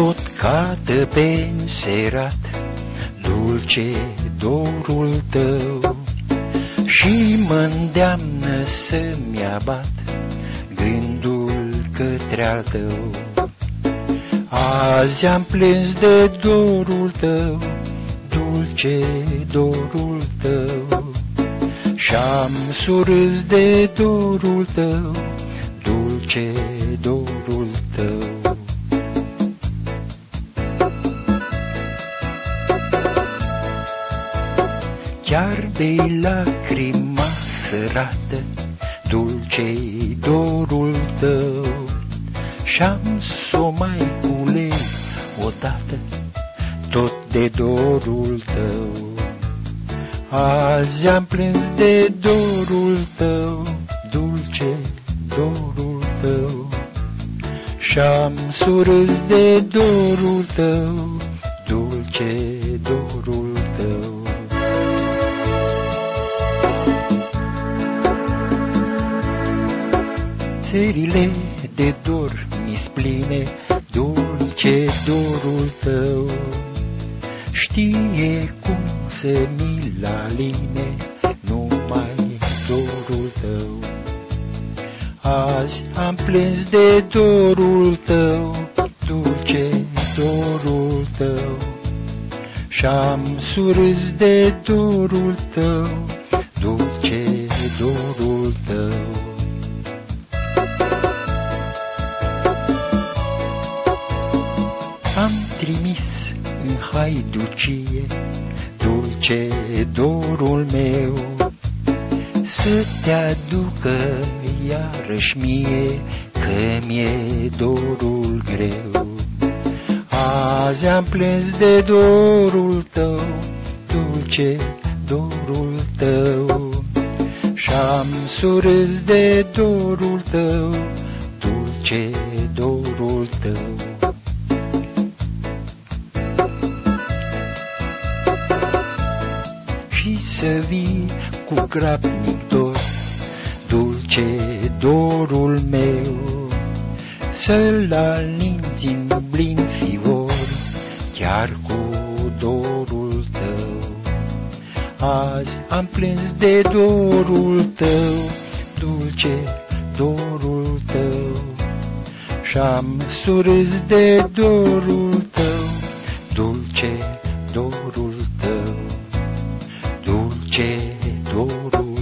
tot cadă pe serat, dulce dorul tău, și mă îndeamnă să-mi abat gândul către al tău. Azi am plâns de dorul tău, dulce dorul tău, Și-am surâs de dorul tău, dulce dorul tău. Chiar de lacrima sărată, dulce dorul tău, Și-am s-o mai culei odată, tot de dorul tău. Azi am plâns de dorul tău, dulce dorul tău, Și-am surâs de dorul tău, dulce dorul tău. Țările de dor mi spline, dulce dorul tău, Știe cum să mi-l aline, numai dorul tău. Azi am plâns de dorul tău, dulce dorul tău, Și-am surâs de dorul tău, dulce dorul tău. Trimis în haiducie dulce dorul meu, Să te aducă iarăși mie, că mi-e dorul greu. Azi am plâns de dorul tău, dulce dorul tău, Și-am surâs de dorul tău, dulce dorul tău. Să vii cu grabnic dor, dulce dorul meu, să-l alinți în blin fior, chiar cu dorul tău. Azi am plâns de dorul tău, dulce dorul tău, și-am surâs de dorul tău, dulce dorul 道路。